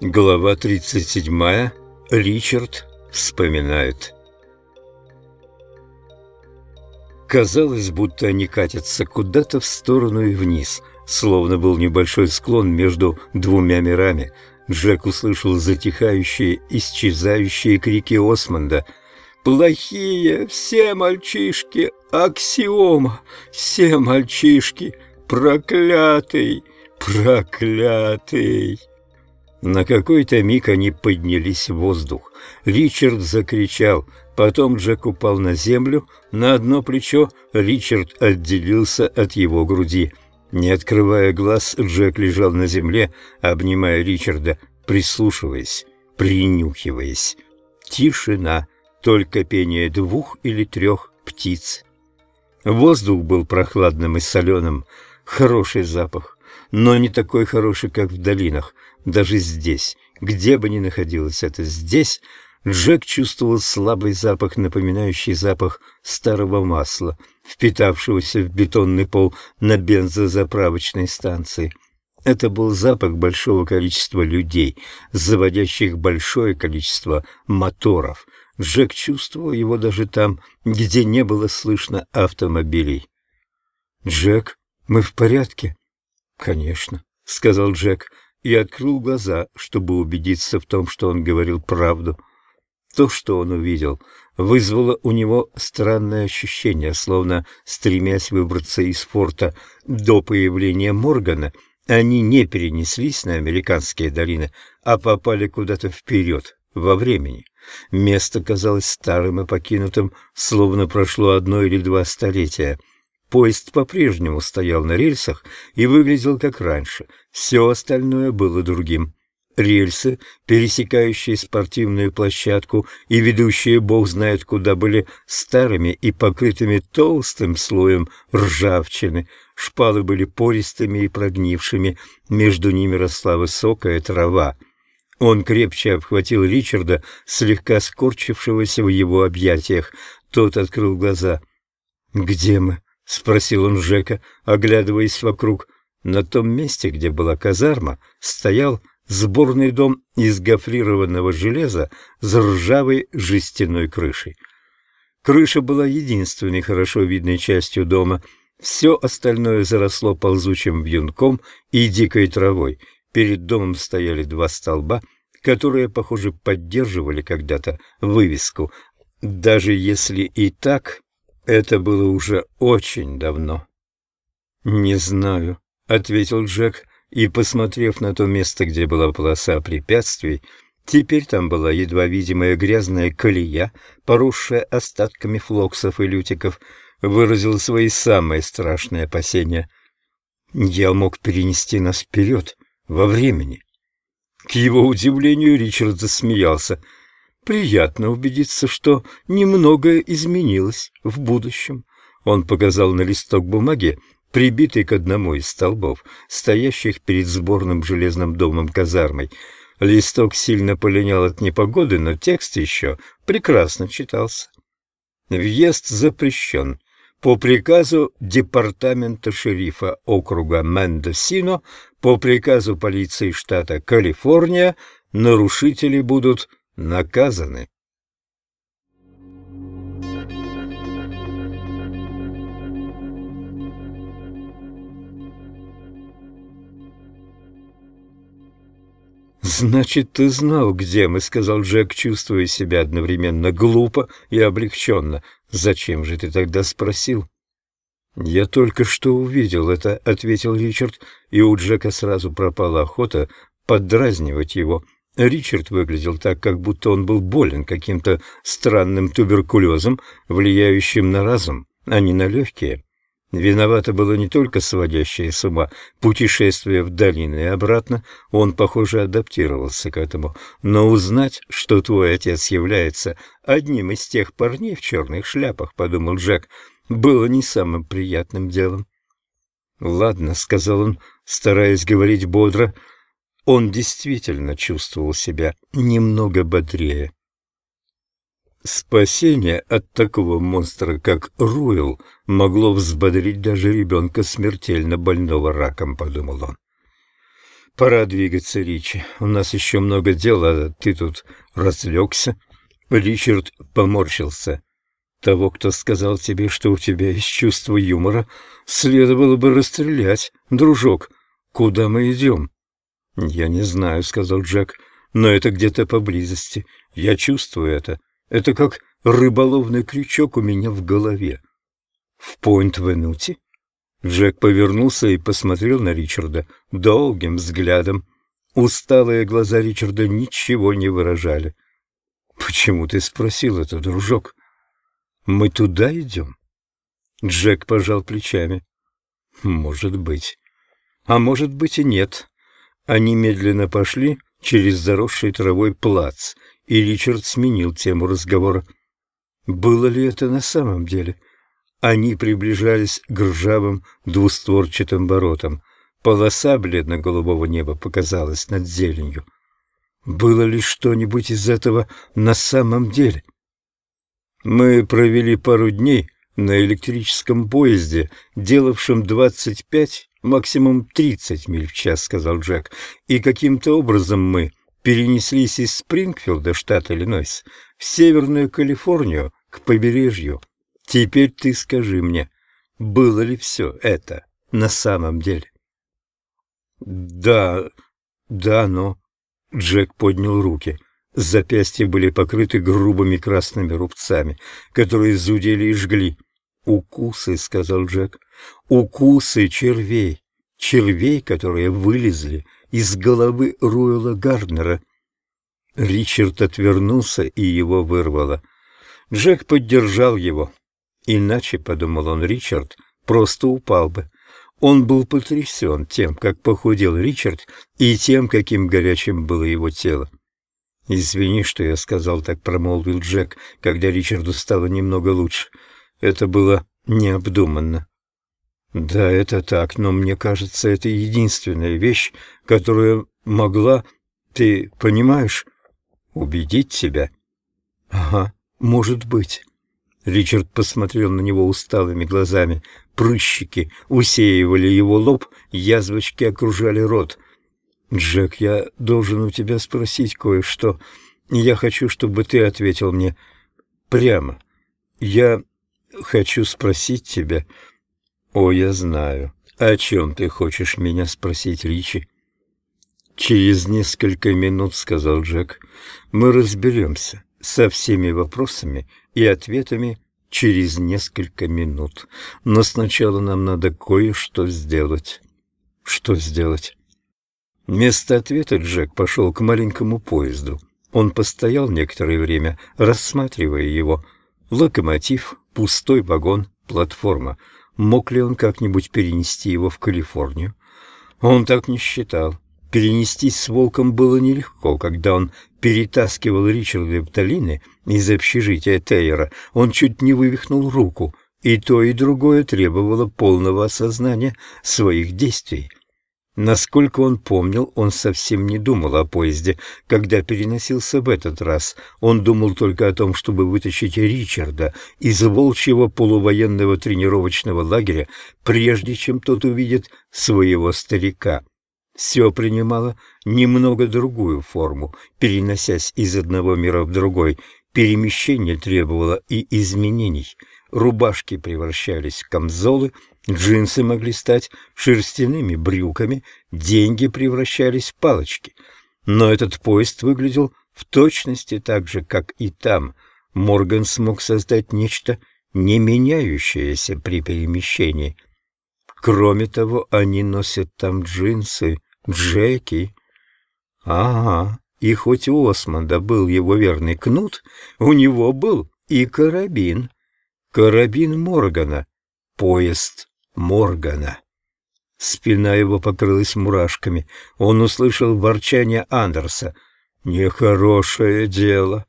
Глава 37. Ричард вспоминает. Казалось, будто они катятся куда-то в сторону и вниз, словно был небольшой склон между двумя мирами. Джек услышал затихающие, исчезающие крики Осмонда. «Плохие! Все мальчишки! Аксиома! Все мальчишки! Проклятый! Проклятый!» На какой-то миг они поднялись в воздух. Ричард закричал, потом Джек упал на землю, на одно плечо Ричард отделился от его груди. Не открывая глаз, Джек лежал на земле, обнимая Ричарда, прислушиваясь, принюхиваясь. Тишина, только пение двух или трех птиц. Воздух был прохладным и соленым, хороший запах, но не такой хороший, как в долинах — даже здесь, где бы ни находилось это здесь, Джек чувствовал слабый запах, напоминающий запах старого масла, впитавшегося в бетонный пол на бензозаправочной станции. Это был запах большого количества людей, заводящих большое количество моторов. Джек чувствовал его даже там, где не было слышно автомобилей. «Джек, мы в порядке?» «Конечно», — сказал Джек и открыл глаза, чтобы убедиться в том, что он говорил правду. То, что он увидел, вызвало у него странное ощущение, словно, стремясь выбраться из форта до появления Моргана, они не перенеслись на американские долины, а попали куда-то вперед, во времени. Место казалось старым и покинутым, словно прошло одно или два столетия. Поезд по-прежнему стоял на рельсах и выглядел как раньше. Все остальное было другим. Рельсы, пересекающие спортивную площадку и ведущие бог знает куда, были старыми и покрытыми толстым слоем ржавчины. Шпалы были пористыми и прогнившими, между ними росла высокая трава. Он крепче обхватил Ричарда, слегка скорчившегося в его объятиях. Тот открыл глаза. «Где мы?» — спросил он Жека, оглядываясь вокруг. На том месте, где была казарма, стоял сборный дом из гофрированного железа с ржавой жестяной крышей. Крыша была единственной хорошо видной частью дома. Все остальное заросло ползучим вьюнком и дикой травой. Перед домом стояли два столба, которые, похоже, поддерживали когда-то вывеску. Даже если и так, это было уже очень давно. «Не знаю», — ответил Джек, и, посмотрев на то место, где была полоса препятствий, теперь там была едва видимая грязная колея, поросшая остатками флоксов и лютиков, выразил свои самые страшные опасения. «Я мог перенести нас вперед, во времени». К его удивлению Ричард засмеялся — Приятно убедиться, что немногое изменилось в будущем. Он показал на листок бумаги, прибитый к одному из столбов, стоящих перед сборным железным домом казармой. Листок сильно полинял от непогоды, но текст еще прекрасно читался. Въезд запрещен. По приказу департамента шерифа округа Мендосино, по приказу полиции штата Калифорния, нарушители будут наказаны. «Значит, ты знал, где мы», — сказал Джек, чувствуя себя одновременно глупо и облегченно. «Зачем же ты тогда спросил?» «Я только что увидел это», — ответил Ричард, и у Джека сразу пропала охота поддразнивать его. Ричард выглядел так, как будто он был болен каким-то странным туберкулезом, влияющим на разум, а не на легкие. Виновато было не только сводящее с ума путешествие в долины и обратно, он, похоже, адаптировался к этому, но узнать, что твой отец является одним из тех парней в черных шляпах, подумал Джек, было не самым приятным делом. «Ладно», — сказал он, стараясь говорить бодро, — он действительно чувствовал себя немного бодрее. Спасение от такого монстра, как Руэл, могло взбодрить даже ребенка смертельно больного раком, подумал он. Пора двигаться, Ричи. У нас еще много дел, а ты тут разлегся. Ричард поморщился. Того, кто сказал тебе, что у тебя есть чувство юмора, следовало бы расстрелять, дружок. Куда мы идем? Я не знаю, сказал Джек, но это где-то поблизости. Я чувствую это. Это как рыболовный крючок у меня в голове. В Пойнт-Венути? Джек повернулся и посмотрел на Ричарда долгим взглядом. Усталые глаза Ричарда ничего не выражали. «Почему ты спросил это, дружок?» «Мы туда идем?» Джек пожал плечами. «Может быть. А может быть и нет». Они медленно пошли через заросший травой плац, и Ричард сменил тему разговора. Было ли это на самом деле? Они приближались к ржавым двустворчатым воротам. Полоса бледно-голубого неба показалась над зеленью. Было ли что-нибудь из этого на самом деле? Мы провели пару дней на электрическом поезде, делавшем двадцать пять, максимум тридцать миль в час, сказал Джек, и каким-то образом мы перенеслись из Спрингфилда, штат Иллинойс, в Северную Калифорнию, к побережью. Теперь ты скажи мне, было ли все это на самом деле? Да, да, но... Джек поднял руки. Запястья были покрыты грубыми красными рубцами, которые зудели и жгли. «Укусы», — сказал Джек, — «укусы червей, червей, которые вылезли из головы Руэла Гарднера». Ричард отвернулся, и его вырвало. Джек поддержал его. Иначе, — подумал он, — Ричард просто упал бы. Он был потрясен тем, как похудел Ричард, и тем, каким горячим было его тело. «Извини, что я сказал так», — промолвил Джек, когда Ричарду стало немного лучше. «Это было необдуманно». «Да, это так, но мне кажется, это единственная вещь, которая могла, ты понимаешь, убедить тебя». «Ага, может быть». Ричард посмотрел на него усталыми глазами. Прыщики усеивали его лоб, язвочки окружали рот. «Джек, я должен у тебя спросить кое-что. Я хочу, чтобы ты ответил мне прямо. Я хочу спросить тебя...» «О, я знаю. О чем ты хочешь меня спросить, Ричи?» «Через несколько минут, — сказал Джек, — мы разберемся со всеми вопросами и ответами через несколько минут. Но сначала нам надо кое-что сделать. Что сделать? Вместо ответа Джек пошел к маленькому поезду. Он постоял некоторое время, рассматривая его. Локомотив, пустой вагон, платформа. Мог ли он как-нибудь перенести его в Калифорнию? Он так не считал. Перенестись с волком было нелегко, когда он перетаскивал Ричарда в долины из общежития Тейера, он чуть не вывихнул руку, и то и другое требовало полного осознания своих действий. Насколько он помнил, он совсем не думал о поезде, когда переносился в этот раз. Он думал только о том, чтобы вытащить Ричарда из волчьего полувоенного тренировочного лагеря, прежде чем тот увидит своего старика. Все принимало немного другую форму, переносясь из одного мира в другой. Перемещение требовало и изменений. Рубашки превращались в камзолы, джинсы могли стать шерстяными брюками, деньги превращались в палочки. Но этот поезд выглядел в точности так же, как и там. Морган смог создать нечто, не меняющееся при перемещении. Кроме того, они носят там джинсы, Джеки. Ага, и хоть у Осмонда был его верный кнут, у него был и карабин. Карабин Моргана. Поезд Моргана. Спина его покрылась мурашками. Он услышал ворчание Андерса. «Нехорошее дело».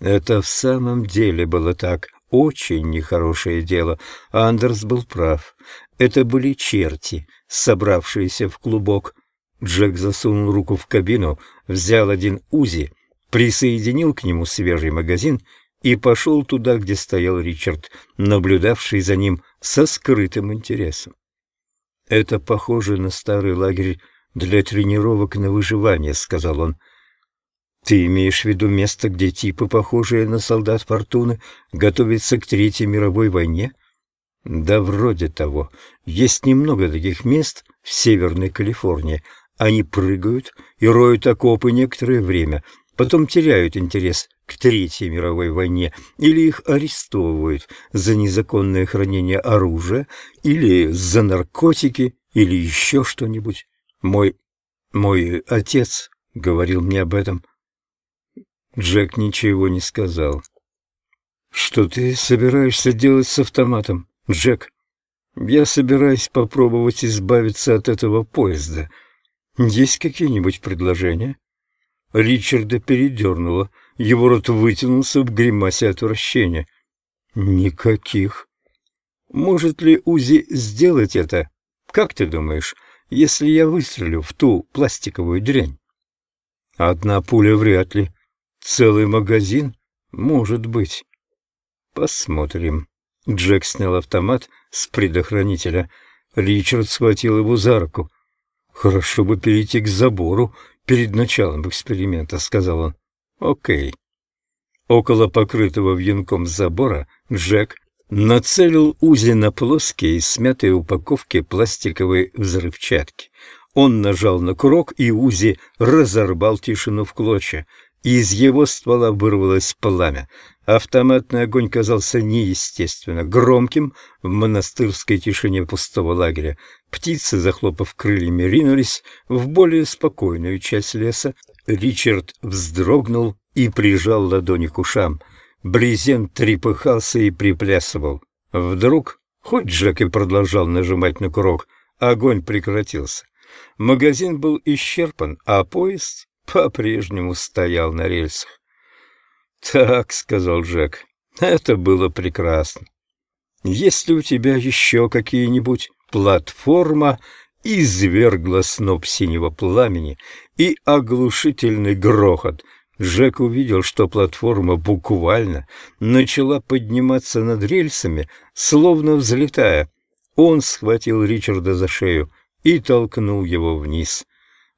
Это в самом деле было так. Очень нехорошее дело. Андерс был прав. Это были черти, собравшиеся в клубок. Джек засунул руку в кабину, взял один УЗИ, присоединил к нему свежий магазин и пошел туда, где стоял Ричард, наблюдавший за ним со скрытым интересом. Это похоже на старый лагерь для тренировок на выживание», — сказал он. «Ты имеешь в виду место, где типы, похожие на солдат Фортуны, готовятся к Третьей мировой войне?» «Да вроде того. Есть немного таких мест в Северной Калифорнии. Они прыгают и роют окопы некоторое время, потом теряют интерес к Третьей мировой войне, или их арестовывают за незаконное хранение оружия, или за наркотики, или еще что-нибудь. Мой... мой отец говорил мне об этом. Джек ничего не сказал. «Что ты собираешься делать с автоматом, Джек?» «Я собираюсь попробовать избавиться от этого поезда. Есть какие-нибудь предложения?» Ричарда передернуло. Его рот вытянулся в гримасе отвращения. «Никаких». «Может ли Узи сделать это? Как ты думаешь, если я выстрелю в ту пластиковую дрянь?» «Одна пуля вряд ли. Целый магазин? Может быть». «Посмотрим». Джек снял автомат с предохранителя. Ричард схватил его за руку. «Хорошо бы перейти к забору перед началом эксперимента», — сказал он. «Окей». Около покрытого вьюнком забора Джек нацелил Узи на плоские, смятые упаковки пластиковой взрывчатки. Он нажал на курок, и Узи разорвал тишину в клочья. Из его ствола вырвалось пламя. Автоматный огонь казался неестественно громким в монастырской тишине пустого лагеря. Птицы, захлопав крыльями, ринулись в более спокойную часть леса. Ричард вздрогнул и прижал ладони к ушам. Брезент трепыхался и приплясывал. Вдруг, хоть Джек и продолжал нажимать на курок, огонь прекратился. Магазин был исчерпан, а поезд по-прежнему стоял на рельсах. «Так», — сказал Джек, — «это было прекрасно. Есть ли у тебя еще какие-нибудь платформа?» извергла сноп синего пламени и оглушительный грохот. Джек увидел, что платформа буквально начала подниматься над рельсами, словно взлетая. Он схватил Ричарда за шею и толкнул его вниз.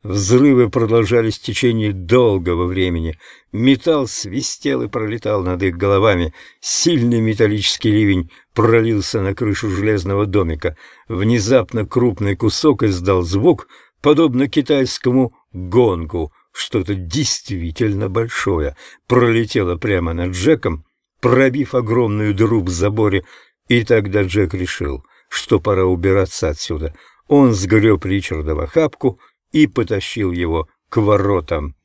Взрывы продолжались в течение долгого времени. Металл свистел и пролетал над их головами. Сильный металлический ливень пролился на крышу железного домика. Внезапно крупный кусок издал звук, подобно китайскому гонгу. Что-то действительно большое пролетело прямо над Джеком, пробив огромную дыру в заборе, и тогда Джек решил, что пора убираться отсюда. Он сгреб Ричарда в охапку — и потащил его к воротам.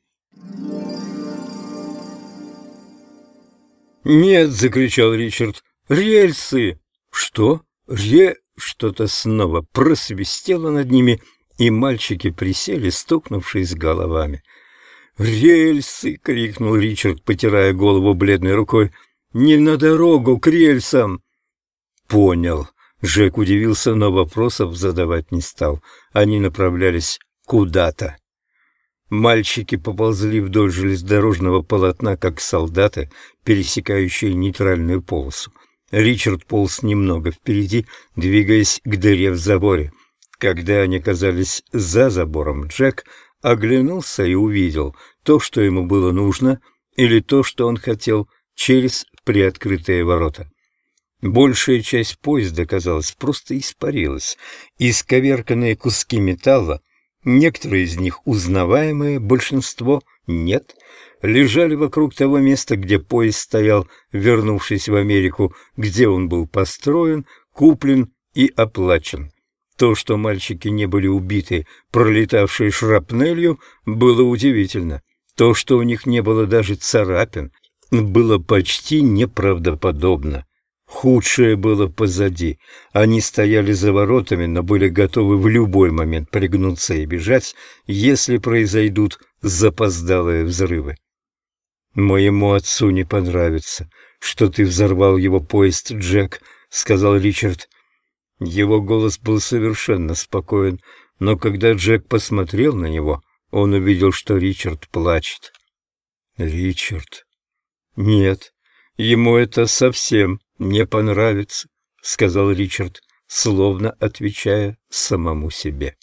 «Нет!» — закричал Ричард. «Рельсы!» «Что? Ре...» Что-то снова просвистело над ними, и мальчики присели, стукнувшись головами. «Рельсы!» — крикнул Ричард, потирая голову бледной рукой. «Не на дорогу, к рельсам!» «Понял!» Жек удивился, но вопросов задавать не стал. Они направлялись куда-то. Мальчики поползли вдоль железнодорожного полотна, как солдаты, пересекающие нейтральную полосу. Ричард полз немного впереди, двигаясь к дыре в заборе. Когда они оказались за забором, Джек оглянулся и увидел то, что ему было нужно, или то, что он хотел, через приоткрытые ворота. Большая часть поезда, казалось, просто испарилась. Исковерканные куски металла Некоторые из них узнаваемые, большинство нет, лежали вокруг того места, где поезд стоял, вернувшись в Америку, где он был построен, куплен и оплачен. То, что мальчики не были убиты, пролетавшие шрапнелью, было удивительно. То, что у них не было даже царапин, было почти неправдоподобно. Худшее было позади. Они стояли за воротами, но были готовы в любой момент пригнуться и бежать, если произойдут запоздалые взрывы. «Моему отцу не понравится, что ты взорвал его поезд, Джек», — сказал Ричард. Его голос был совершенно спокоен, но когда Джек посмотрел на него, он увидел, что Ричард плачет. «Ричард?» «Нет, ему это совсем не понравится», — сказал Ричард, словно отвечая самому себе.